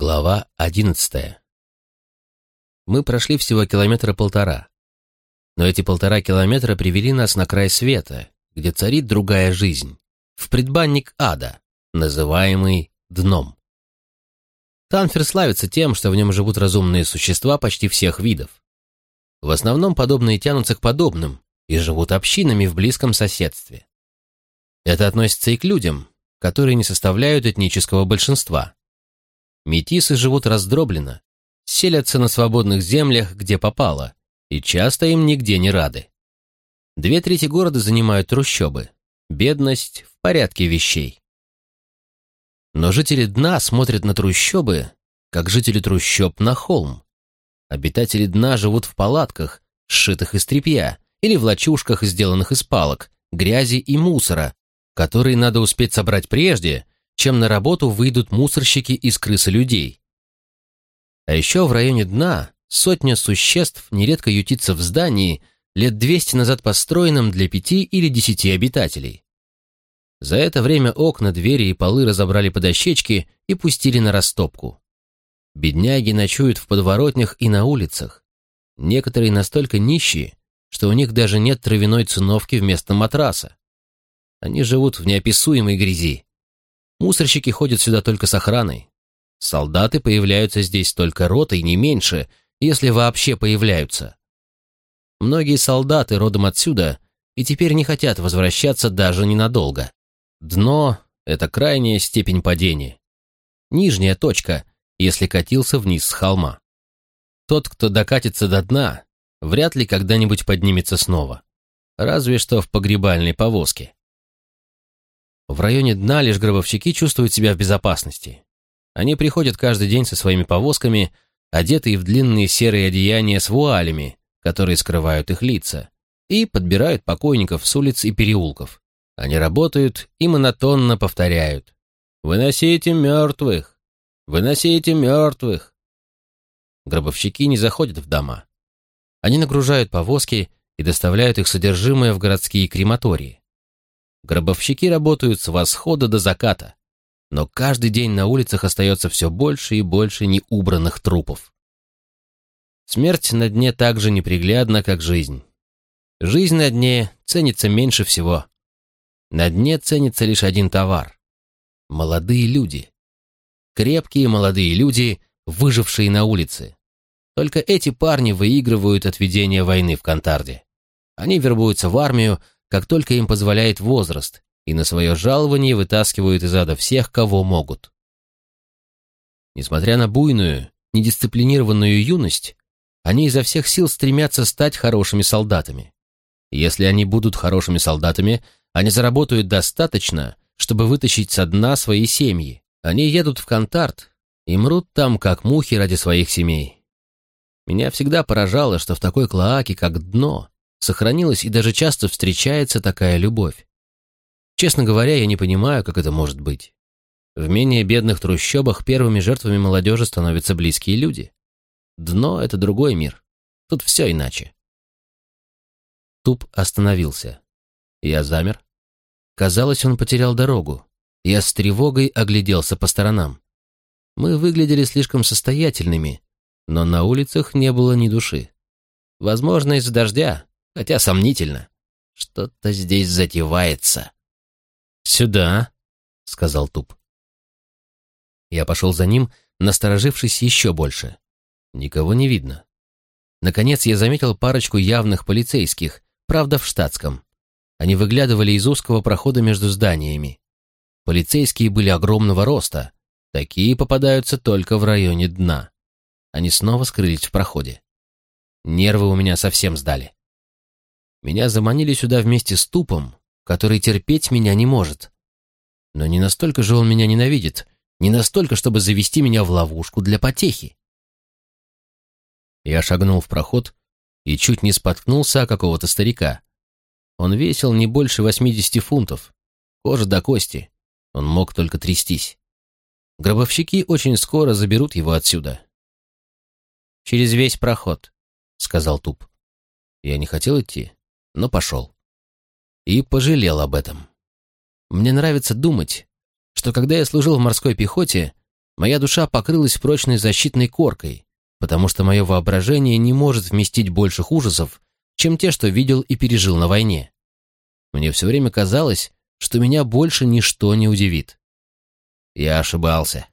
Глава одиннадцатая. Мы прошли всего километра полтора. Но эти полтора километра привели нас на край света, где царит другая жизнь, в предбанник ада, называемый дном. Танфер славится тем, что в нем живут разумные существа почти всех видов. В основном подобные тянутся к подобным и живут общинами в близком соседстве. Это относится и к людям, которые не составляют этнического большинства. Метисы живут раздробленно, селятся на свободных землях, где попало, и часто им нигде не рады. Две трети города занимают трущобы. Бедность в порядке вещей. Но жители дна смотрят на трущобы, как жители трущоб на холм. Обитатели дна живут в палатках, сшитых из тряпья, или в лачушках, сделанных из палок, грязи и мусора, которые надо успеть собрать прежде, чем на работу выйдут мусорщики из крысы людей. А еще в районе дна сотня существ нередко ютится в здании, лет 200 назад построенном для пяти или десяти обитателей. За это время окна, двери и полы разобрали по дощечке и пустили на растопку. Бедняги ночуют в подворотнях и на улицах. Некоторые настолько нищие, что у них даже нет травяной циновки вместо матраса. Они живут в неописуемой грязи. Мусорщики ходят сюда только с охраной. Солдаты появляются здесь только ротой, не меньше, если вообще появляются. Многие солдаты родом отсюда и теперь не хотят возвращаться даже ненадолго. Дно — это крайняя степень падения. Нижняя точка, если катился вниз с холма. Тот, кто докатится до дна, вряд ли когда-нибудь поднимется снова. Разве что в погребальной повозке. В районе дна лишь гробовщики чувствуют себя в безопасности. Они приходят каждый день со своими повозками, одетые в длинные серые одеяния с вуалями, которые скрывают их лица, и подбирают покойников с улиц и переулков. Они работают и монотонно повторяют «Выносите мертвых! Выносите мертвых!» Гробовщики не заходят в дома. Они нагружают повозки и доставляют их содержимое в городские крематории. Гробовщики работают с восхода до заката, но каждый день на улицах остается все больше и больше неубранных трупов. Смерть на дне так же неприглядна, как жизнь. Жизнь на дне ценится меньше всего. На дне ценится лишь один товар — молодые люди. Крепкие молодые люди, выжившие на улице. Только эти парни выигрывают от ведения войны в Кантарде. Они вербуются в армию, как только им позволяет возраст, и на свое жалование вытаскивают из ада всех, кого могут. Несмотря на буйную, недисциплинированную юность, они изо всех сил стремятся стать хорошими солдатами. Если они будут хорошими солдатами, они заработают достаточно, чтобы вытащить со дна свои семьи. Они едут в Кантарт и мрут там, как мухи ради своих семей. Меня всегда поражало, что в такой клоаке, как дно, сохранилась и даже часто встречается такая любовь. Честно говоря, я не понимаю, как это может быть. В менее бедных трущобах первыми жертвами молодежи становятся близкие люди. Дно — это другой мир. Тут все иначе. Туп остановился. Я замер, Казалось, он потерял дорогу. Я с тревогой огляделся по сторонам. Мы выглядели слишком состоятельными, но на улицах не было ни души. Возможно, из-за дождя, хотя сомнительно. Что-то здесь затевается. «Сюда», — сказал Туп. Я пошел за ним, насторожившись еще больше. Никого не видно. Наконец я заметил парочку явных полицейских, правда в штатском. Они выглядывали из узкого прохода между зданиями. Полицейские были огромного роста. Такие попадаются только в районе дна. Они снова скрылись в проходе. Нервы у меня совсем сдали. Меня заманили сюда вместе с тупом, который терпеть меня не может. Но не настолько же он меня ненавидит, не настолько, чтобы завести меня в ловушку для потехи. Я шагнул в проход и чуть не споткнулся о какого-то старика. Он весил не больше 80 фунтов. Кожа до кости. Он мог только трястись. Гробовщики очень скоро заберут его отсюда. «Через весь проход», — сказал Туп. Я не хотел идти, но пошел. И пожалел об этом. Мне нравится думать, что когда я служил в морской пехоте, Моя душа покрылась прочной защитной коркой, потому что мое воображение не может вместить больших ужасов, чем те, что видел и пережил на войне. Мне все время казалось, что меня больше ничто не удивит. Я ошибался.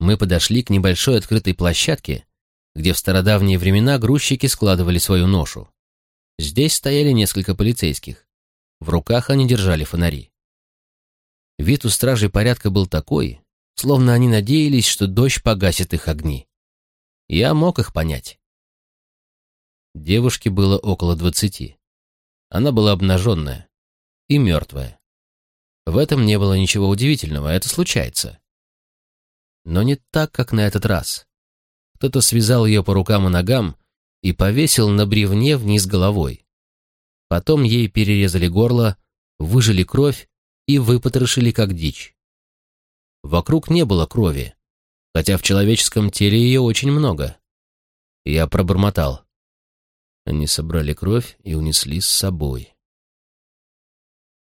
Мы подошли к небольшой открытой площадке, где в стародавние времена грузчики складывали свою ношу. Здесь стояли несколько полицейских. В руках они держали фонари. Вид у стражей порядка был такой, словно они надеялись, что дождь погасит их огни. Я мог их понять. Девушке было около двадцати. Она была обнаженная и мертвая. В этом не было ничего удивительного, это случается. Но не так, как на этот раз. Кто-то связал ее по рукам и ногам и повесил на бревне вниз головой. Потом ей перерезали горло, выжили кровь и выпотрошили как дичь. Вокруг не было крови, хотя в человеческом теле ее очень много. Я пробормотал. Они собрали кровь и унесли с собой.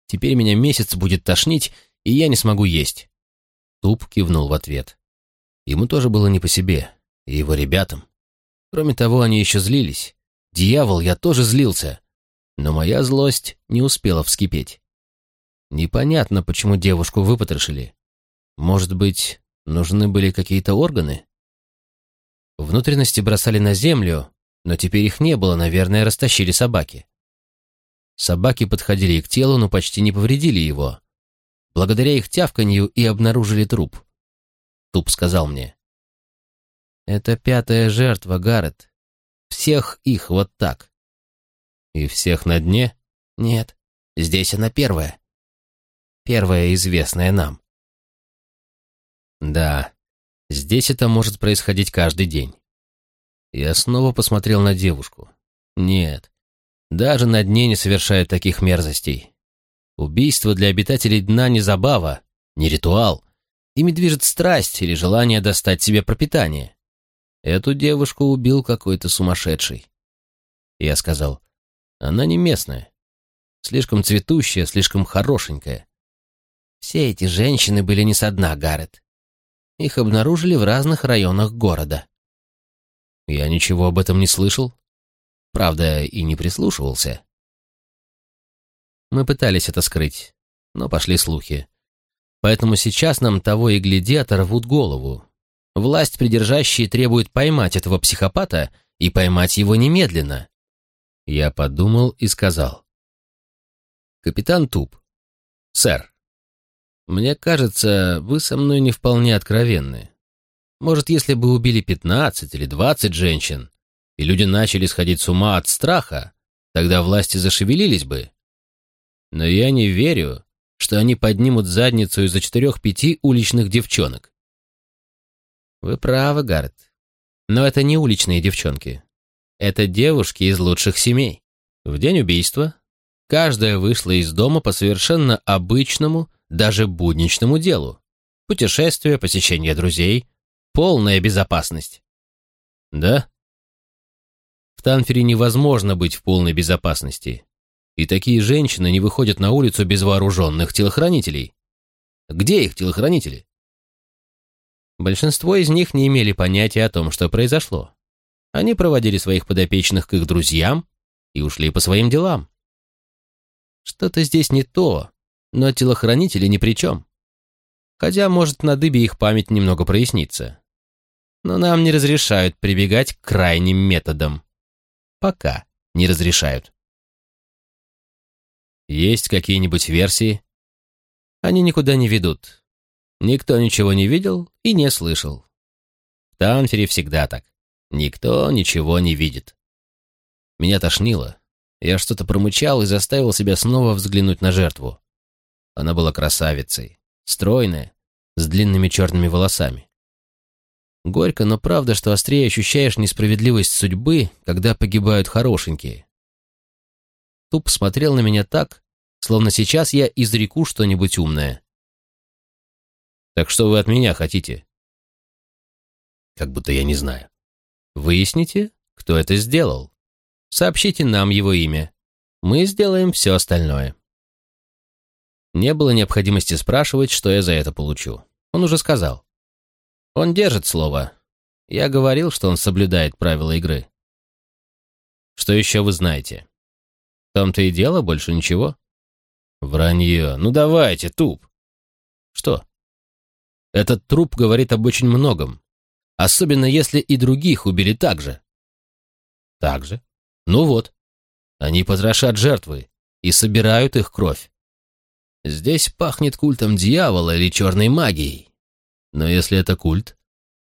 Теперь меня месяц будет тошнить, и я не смогу есть. Туп кивнул в ответ. Ему тоже было не по себе, и его ребятам. Кроме того, они еще злились. Дьявол, я тоже злился. Но моя злость не успела вскипеть. Непонятно, почему девушку выпотрошили. Может быть, нужны были какие-то органы? Внутренности бросали на землю, но теперь их не было, наверное, растащили собаки. Собаки подходили к телу, но почти не повредили его. Благодаря их тявканью и обнаружили труп. Туп сказал мне. «Это пятая жертва, Гаррет. Всех их вот так». «И всех на дне?» «Нет, здесь она первая. Первая, известная нам». «Да, здесь это может происходить каждый день». Я снова посмотрел на девушку. «Нет, даже на дне не совершают таких мерзостей. Убийство для обитателей дна не забава, не ритуал. Ими движет страсть или желание достать себе пропитание. Эту девушку убил какой-то сумасшедший. Я сказал, она не местная. Слишком цветущая, слишком хорошенькая. Все эти женщины были не со дна, Гаррет. Их обнаружили в разных районах города. Я ничего об этом не слышал. Правда, и не прислушивался. Мы пытались это скрыть, но пошли слухи. Поэтому сейчас нам того и гляди оторвут голову. Власть придержащие требует поймать этого психопата и поймать его немедленно. Я подумал и сказал. Капитан Туп. Сэр, мне кажется, вы со мной не вполне откровенны. Может, если бы убили пятнадцать или двадцать женщин, и люди начали сходить с ума от страха, тогда власти зашевелились бы. Но я не верю, что они поднимут задницу из-за четырех-пяти уличных девчонок. Вы правы, Гаррет. Но это не уличные девчонки. Это девушки из лучших семей. В день убийства каждая вышла из дома по совершенно обычному, даже будничному делу. Путешествие, посещение друзей, полная безопасность. Да? В Танфере невозможно быть в полной безопасности. И такие женщины не выходят на улицу без вооруженных телохранителей. Где их телохранители? Большинство из них не имели понятия о том, что произошло. Они проводили своих подопечных к их друзьям и ушли по своим делам. Что-то здесь не то, но телохранители ни при чем. Хотя, может, на дыбе их память немного прояснится. Но нам не разрешают прибегать к крайним методам. Пока не разрешают. Есть какие-нибудь версии? Они никуда не ведут. Никто ничего не видел и не слышал. В Танфере всегда так. Никто ничего не видит. Меня тошнило. Я что-то промычал и заставил себя снова взглянуть на жертву. Она была красавицей, стройная, с длинными черными волосами. Горько, но правда, что острее ощущаешь несправедливость судьбы, когда погибают хорошенькие. Туп смотрел на меня так, словно сейчас я изреку что-нибудь умное. «Так что вы от меня хотите?» Как будто я не знаю. «Выясните, кто это сделал. Сообщите нам его имя. Мы сделаем все остальное». Не было необходимости спрашивать, что я за это получу. Он уже сказал. Он держит слово. Я говорил, что он соблюдает правила игры. Что еще вы знаете? В том-то и дело, больше ничего? Вранье. Ну давайте, туп. Что? Этот труп говорит об очень многом. Особенно если и других убили так же. Так же? Ну вот. Они потрошат жертвы и собирают их кровь. Здесь пахнет культом дьявола или черной магией. Но если это культ,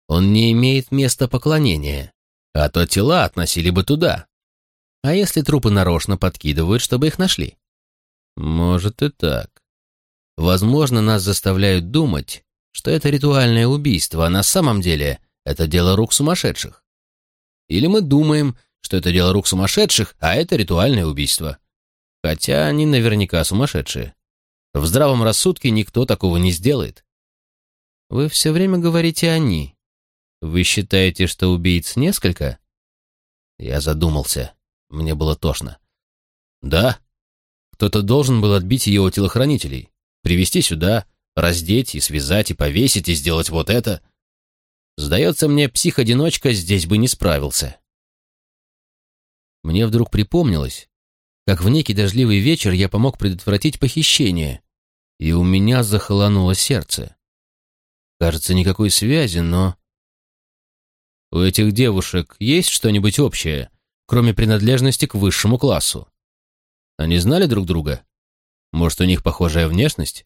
он не имеет места поклонения, а то тела относили бы туда. А если трупы нарочно подкидывают, чтобы их нашли? Может и так. Возможно, нас заставляют думать, что это ритуальное убийство, а на самом деле это дело рук сумасшедших. Или мы думаем, что это дело рук сумасшедших, а это ритуальное убийство. Хотя они наверняка сумасшедшие. В здравом рассудке никто такого не сделает. Вы все время говорите «они». Вы считаете, что убийц несколько? Я задумался. Мне было тошно. Да. Кто-то должен был отбить у телохранителей, привести сюда, раздеть и связать, и повесить, и сделать вот это. Сдается мне, псих-одиночка здесь бы не справился. Мне вдруг припомнилось, как в некий дождливый вечер я помог предотвратить похищение, и у меня захолонуло сердце. Кажется, никакой связи, но... У этих девушек есть что-нибудь общее, кроме принадлежности к высшему классу? Они знали друг друга? Может, у них похожая внешность?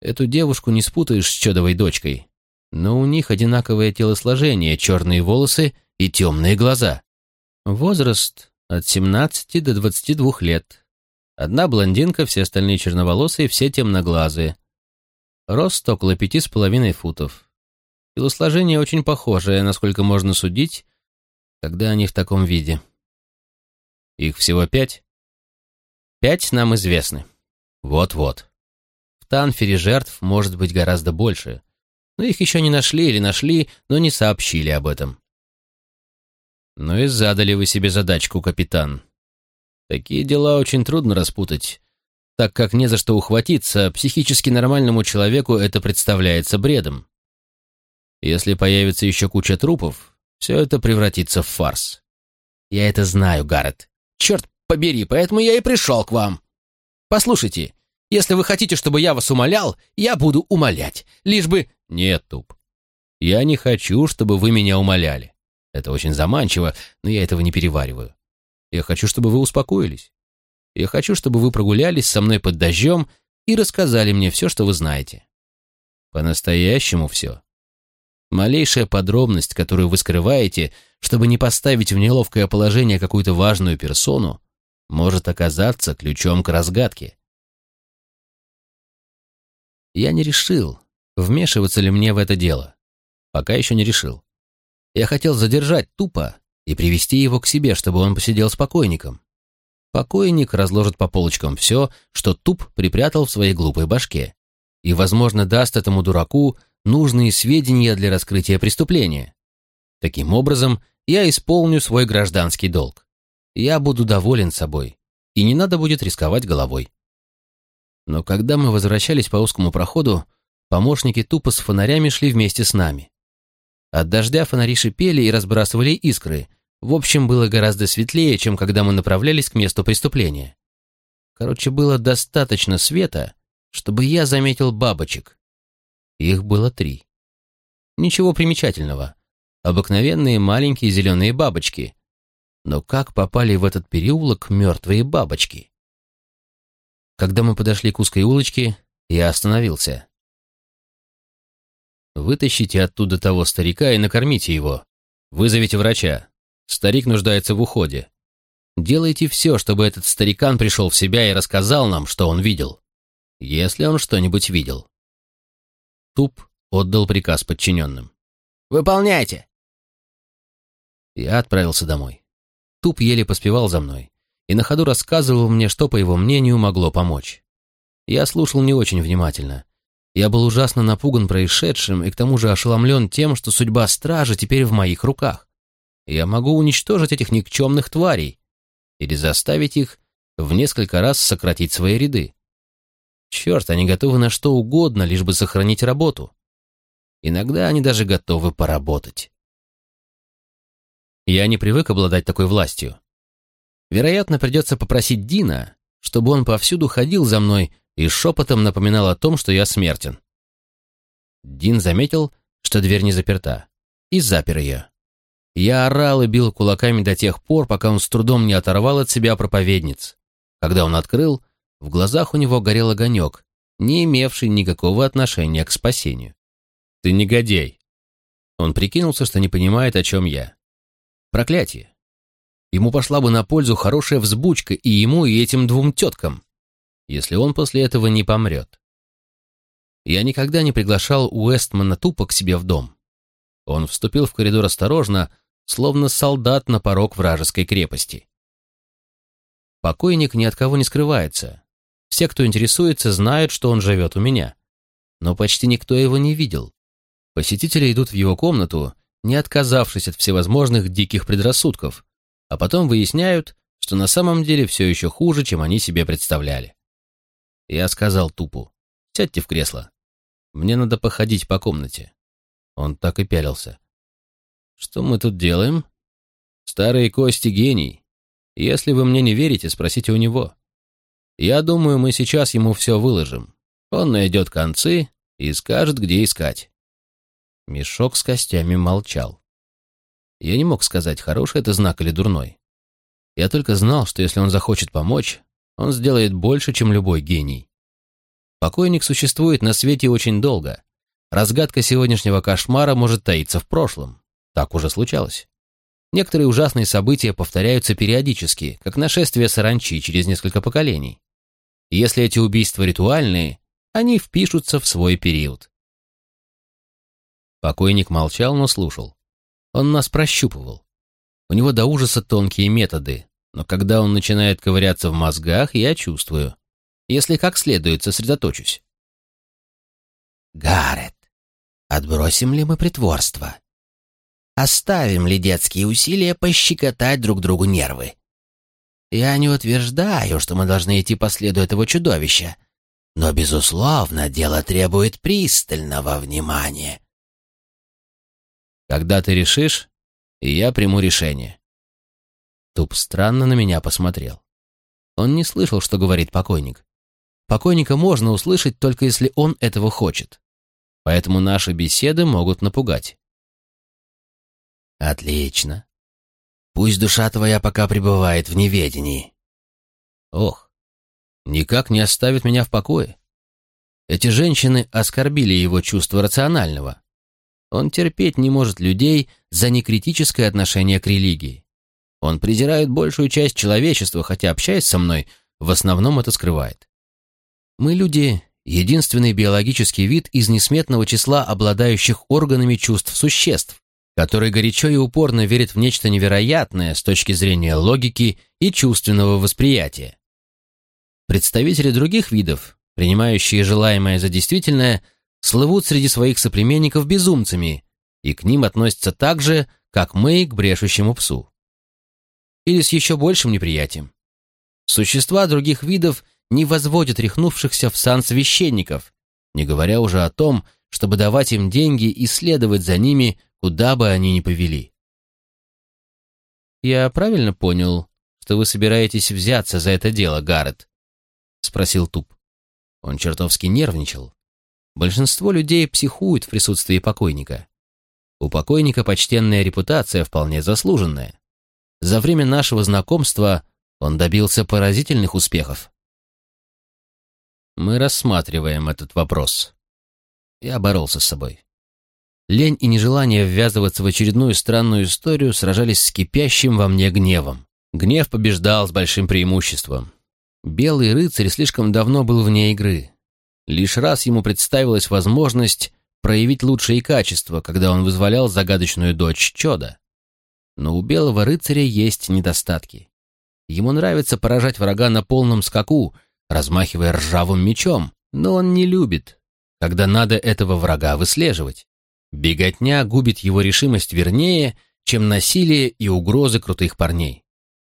Эту девушку не спутаешь с чудовой дочкой, но у них одинаковое телосложение, черные волосы и темные глаза. Возраст от 17 до 22 лет. Одна блондинка, все остальные черноволосые, все темноглазые. Рост около пяти с половиной футов. Телосложение очень похожее, насколько можно судить, когда они в таком виде. Их всего пять? Пять нам известны. Вот-вот. В Танфере жертв может быть гораздо больше. Но их еще не нашли или нашли, но не сообщили об этом. Ну и задали вы себе задачку, капитан. Такие дела очень трудно распутать, так как не за что ухватиться, психически нормальному человеку это представляется бредом. Если появится еще куча трупов, все это превратится в фарс. Я это знаю, Гаррет. Черт побери, поэтому я и пришел к вам. Послушайте, если вы хотите, чтобы я вас умолял, я буду умолять, лишь бы... Нет, Туп. Я не хочу, чтобы вы меня умоляли. Это очень заманчиво, но я этого не перевариваю. Я хочу, чтобы вы успокоились. Я хочу, чтобы вы прогулялись со мной под дождем и рассказали мне все, что вы знаете. По-настоящему все. Малейшая подробность, которую вы скрываете, чтобы не поставить в неловкое положение какую-то важную персону, может оказаться ключом к разгадке. Я не решил, вмешиваться ли мне в это дело. Пока еще не решил. Я хотел задержать тупо и привести его к себе, чтобы он посидел с покойником. Покойник разложит по полочкам все, что туп припрятал в своей глупой башке, и, возможно, даст этому дураку нужные сведения для раскрытия преступления. Таким образом, я исполню свой гражданский долг. Я буду доволен собой, и не надо будет рисковать головой. Но когда мы возвращались по узкому проходу, помощники тупо с фонарями шли вместе с нами. От дождя фонари шипели и разбрасывали искры. В общем, было гораздо светлее, чем когда мы направлялись к месту преступления. Короче, было достаточно света, чтобы я заметил бабочек. Их было три. Ничего примечательного. Обыкновенные маленькие зеленые бабочки. Но как попали в этот переулок мертвые бабочки? Когда мы подошли к узкой улочке, я остановился. «Вытащите оттуда того старика и накормите его. Вызовите врача. Старик нуждается в уходе. Делайте все, чтобы этот старикан пришел в себя и рассказал нам, что он видел. Если он что-нибудь видел». Туп отдал приказ подчиненным. «Выполняйте!» Я отправился домой. Туп еле поспевал за мной и на ходу рассказывал мне, что, по его мнению, могло помочь. Я слушал не очень внимательно. Я был ужасно напуган происшедшим и к тому же ошеломлен тем, что судьба стражи теперь в моих руках. Я могу уничтожить этих никчемных тварей или заставить их в несколько раз сократить свои ряды. Черт, они готовы на что угодно, лишь бы сохранить работу. Иногда они даже готовы поработать. Я не привык обладать такой властью. Вероятно, придется попросить Дина, чтобы он повсюду ходил за мной и шепотом напоминал о том, что я смертен. Дин заметил, что дверь не заперта, и запер ее. Я орал и бил кулаками до тех пор, пока он с трудом не оторвал от себя проповедниц. Когда он открыл, в глазах у него горел огонек, не имевший никакого отношения к спасению. «Ты негодяй!» Он прикинулся, что не понимает, о чем я. Проклятие. Ему пошла бы на пользу хорошая взбучка и ему, и этим двум теткам, если он после этого не помрет. Я никогда не приглашал Уэстмана тупо к себе в дом. Он вступил в коридор осторожно, словно солдат на порог вражеской крепости. Покойник ни от кого не скрывается. Все, кто интересуется, знают, что он живет у меня. Но почти никто его не видел. Посетители идут в его комнату не отказавшись от всевозможных диких предрассудков, а потом выясняют, что на самом деле все еще хуже, чем они себе представляли. Я сказал тупу, сядьте в кресло. Мне надо походить по комнате. Он так и пялился. Что мы тут делаем? Старые кости гений. Если вы мне не верите, спросите у него. Я думаю, мы сейчас ему все выложим. Он найдет концы и скажет, где искать. Мешок с костями молчал. Я не мог сказать, хороший это знак или дурной. Я только знал, что если он захочет помочь, он сделает больше, чем любой гений. Покойник существует на свете очень долго. Разгадка сегодняшнего кошмара может таиться в прошлом. Так уже случалось. Некоторые ужасные события повторяются периодически, как нашествие саранчи через несколько поколений. если эти убийства ритуальные, они впишутся в свой период. Покойник молчал, но слушал. Он нас прощупывал. У него до ужаса тонкие методы, но когда он начинает ковыряться в мозгах, я чувствую. Если как следует сосредоточусь. Гаррет, отбросим ли мы притворство? Оставим ли детские усилия пощекотать друг другу нервы? Я не утверждаю, что мы должны идти по следу этого чудовища, но, безусловно, дело требует пристального внимания. Когда ты решишь, и я приму решение. Туп странно на меня посмотрел. Он не слышал, что говорит покойник. Покойника можно услышать, только если он этого хочет. Поэтому наши беседы могут напугать. Отлично. Пусть душа твоя пока пребывает в неведении. Ох, никак не оставит меня в покое. Эти женщины оскорбили его чувство рационального. Он терпеть не может людей за некритическое отношение к религии. Он презирает большую часть человечества, хотя, общаясь со мной, в основном это скрывает. Мы, люди, единственный биологический вид из несметного числа обладающих органами чувств существ, который горячо и упорно верит в нечто невероятное с точки зрения логики и чувственного восприятия. Представители других видов, принимающие желаемое за действительное – слывут среди своих соплеменников безумцами, и к ним относятся так же, как мы к брешущему псу. Или с еще большим неприятием. Существа других видов не возводят рехнувшихся в сан священников, не говоря уже о том, чтобы давать им деньги и следовать за ними, куда бы они ни повели. «Я правильно понял, что вы собираетесь взяться за это дело, Гаррет?» — спросил Туп. Он чертовски нервничал. Большинство людей психуют в присутствии покойника. У покойника почтенная репутация вполне заслуженная. За время нашего знакомства он добился поразительных успехов. Мы рассматриваем этот вопрос. Я боролся с собой. Лень и нежелание ввязываться в очередную странную историю сражались с кипящим во мне гневом. Гнев побеждал с большим преимуществом. Белый рыцарь слишком давно был вне игры. Лишь раз ему представилась возможность проявить лучшие качества, когда он вызволял загадочную дочь Чода. Но у белого рыцаря есть недостатки. Ему нравится поражать врага на полном скаку, размахивая ржавым мечом, но он не любит, когда надо этого врага выслеживать. Беготня губит его решимость вернее, чем насилие и угрозы крутых парней.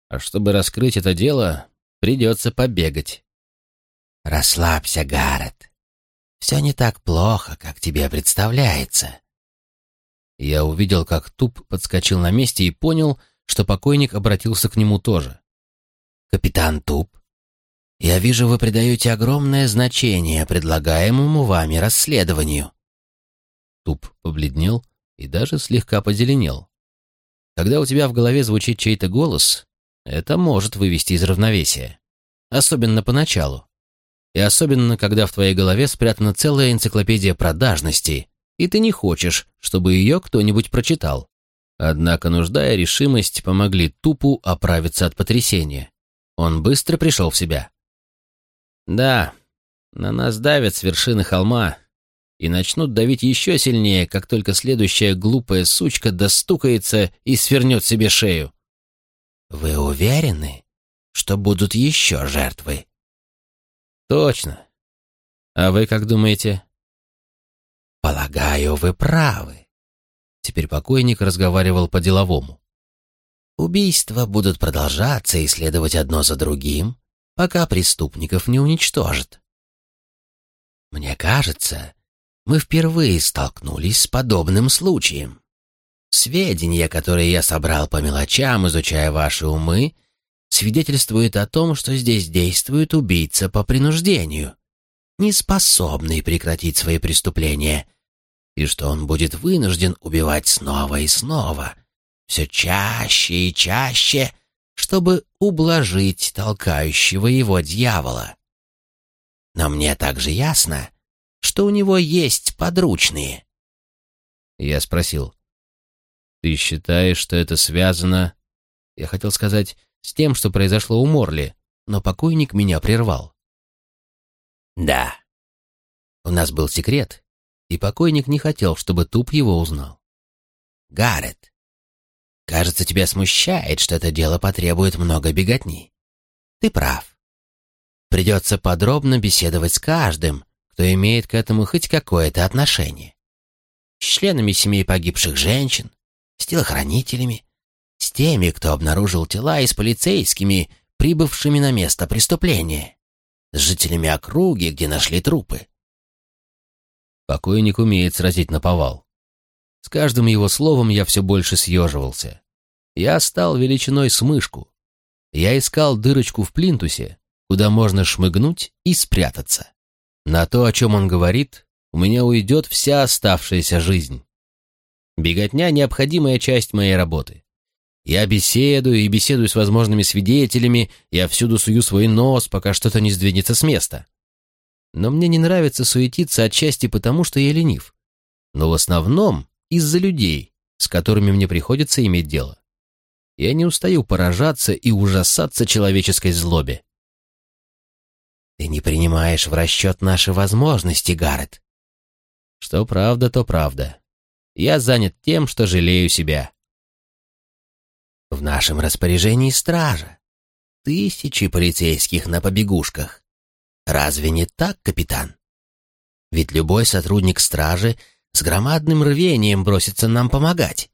А чтобы раскрыть это дело, придется побегать. «Расслабься, Гаррет. Все не так плохо, как тебе представляется». Я увидел, как Туп подскочил на месте и понял, что покойник обратился к нему тоже. «Капитан Туп, я вижу, вы придаете огромное значение предлагаемому вами расследованию». Туп побледнел и даже слегка позеленел. Когда у тебя в голове звучит чей-то голос, это может вывести из равновесия. Особенно поначалу. И особенно, когда в твоей голове спрятана целая энциклопедия продажности, и ты не хочешь, чтобы ее кто-нибудь прочитал. Однако нужда и решимость помогли Тупу оправиться от потрясения. Он быстро пришел в себя. «Да, на нас давят с вершины холма и начнут давить еще сильнее, как только следующая глупая сучка достукается и свернет себе шею». «Вы уверены, что будут еще жертвы?» «Точно. А вы как думаете?» «Полагаю, вы правы». Теперь покойник разговаривал по-деловому. «Убийства будут продолжаться и следовать одно за другим, пока преступников не уничтожат. Мне кажется, мы впервые столкнулись с подобным случаем. Сведения, которые я собрал по мелочам, изучая ваши умы, свидетельствуют о том, что здесь действует убийца по принуждению, не способный прекратить свои преступления, и что он будет вынужден убивать снова и снова, все чаще и чаще, чтобы ублажить толкающего его дьявола. Но мне также ясно, что у него есть подручные. Я спросил, «Ты считаешь, что это связано...» Я хотел сказать, с тем, что произошло у Морли, но покойник меня прервал. «Да. У нас был секрет, и покойник не хотел, чтобы Туп его узнал. «Гаррет, кажется, тебя смущает, что это дело потребует много беготни. Ты прав. Придется подробно беседовать с каждым, кто имеет к этому хоть какое-то отношение. С членами семей погибших женщин, с телохранителями, с теми, кто обнаружил тела, и с полицейскими, прибывшими на место преступления, с жителями округи, где нашли трупы. Покойник умеет сразить на повал. С каждым его словом я все больше съеживался. Я стал величиной с мышку. Я искал дырочку в плинтусе, куда можно шмыгнуть и спрятаться. На то, о чем он говорит, у меня уйдет вся оставшаяся жизнь. Беготня — необходимая часть моей работы. Я беседую и беседую с возможными свидетелями, я всюду сую свой нос, пока что-то не сдвинется с места. Но мне не нравится суетиться отчасти потому, что я ленив. Но в основном из-за людей, с которыми мне приходится иметь дело. Я не устаю поражаться и ужасаться человеческой злобе. Ты не принимаешь в расчет наши возможности, Гаррет. Что правда, то правда. Я занят тем, что жалею себя. В нашем распоряжении стража. Тысячи полицейских на побегушках. Разве не так, капитан? Ведь любой сотрудник стражи с громадным рвением бросится нам помогать.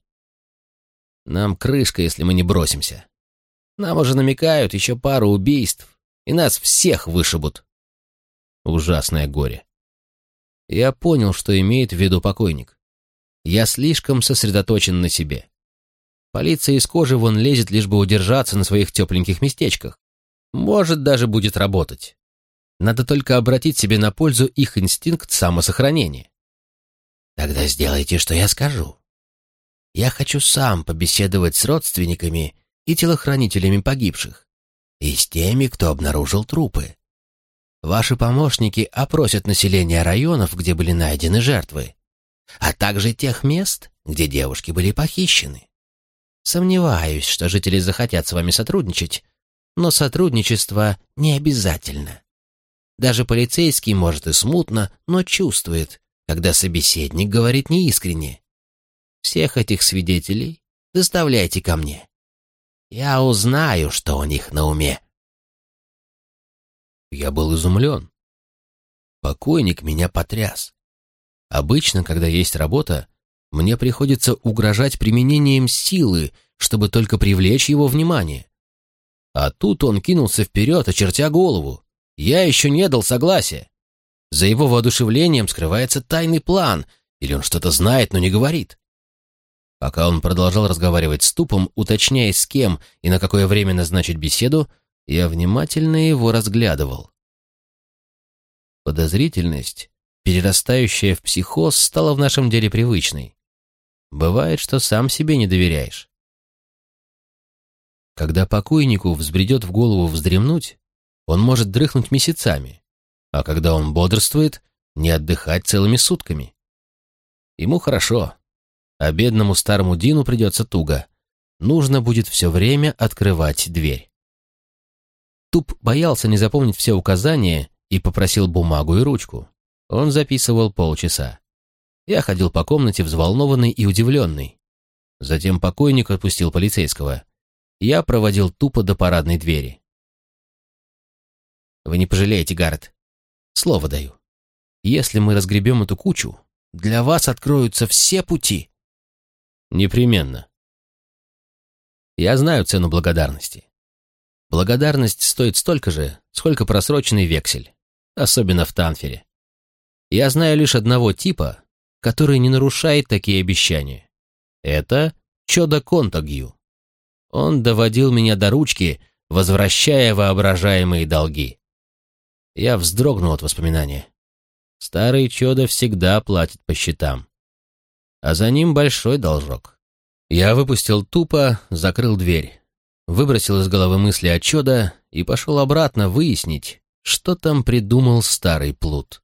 Нам крышка, если мы не бросимся. Нам уже намекают еще пару убийств, и нас всех вышибут. Ужасное горе. Я понял, что имеет в виду покойник. Я слишком сосредоточен на себе. Полиция из кожи вон лезет, лишь бы удержаться на своих тепленьких местечках. Может, даже будет работать. Надо только обратить себе на пользу их инстинкт самосохранения. Тогда сделайте, что я скажу. Я хочу сам побеседовать с родственниками и телохранителями погибших, и с теми, кто обнаружил трупы. Ваши помощники опросят население районов, где были найдены жертвы, а также тех мест, где девушки были похищены. Сомневаюсь, что жители захотят с вами сотрудничать, но сотрудничество не обязательно. Даже полицейский, может, и смутно, но чувствует, когда собеседник говорит неискренне. Всех этих свидетелей доставляйте ко мне. Я узнаю, что у них на уме. Я был изумлен. Покойник меня потряс. Обычно, когда есть работа, мне приходится угрожать применением силы, чтобы только привлечь его внимание. А тут он кинулся вперед, очертя голову, Я еще не дал согласия. За его воодушевлением скрывается тайный план, или он что-то знает, но не говорит. Пока он продолжал разговаривать с Тупом, уточняя, с кем и на какое время назначить беседу, я внимательно его разглядывал. Подозрительность, перерастающая в психоз, стала в нашем деле привычной. Бывает, что сам себе не доверяешь. Когда покойнику взбредет в голову вздремнуть, он может дрыхнуть месяцами, а когда он бодрствует, не отдыхать целыми сутками. Ему хорошо, а бедному старому Дину придется туго. Нужно будет все время открывать дверь. Туп боялся не запомнить все указания и попросил бумагу и ручку. Он записывал полчаса. Я ходил по комнате взволнованный и удивленный. Затем покойник отпустил полицейского. Я проводил тупо до парадной двери. «Вы не пожалеете, Гаррет. Слово даю. Если мы разгребем эту кучу, для вас откроются все пути. Непременно. Я знаю цену благодарности. Благодарность стоит столько же, сколько просроченный вексель, особенно в Танфере. Я знаю лишь одного типа, который не нарушает такие обещания. Это Чода Контагью. Он доводил меня до ручки, возвращая воображаемые долги. Я вздрогнул от воспоминания. Старый Чода всегда платит по счетам. А за ним большой должок. Я выпустил тупо, закрыл дверь, выбросил из головы мысли о Чода и пошел обратно выяснить, что там придумал старый плут.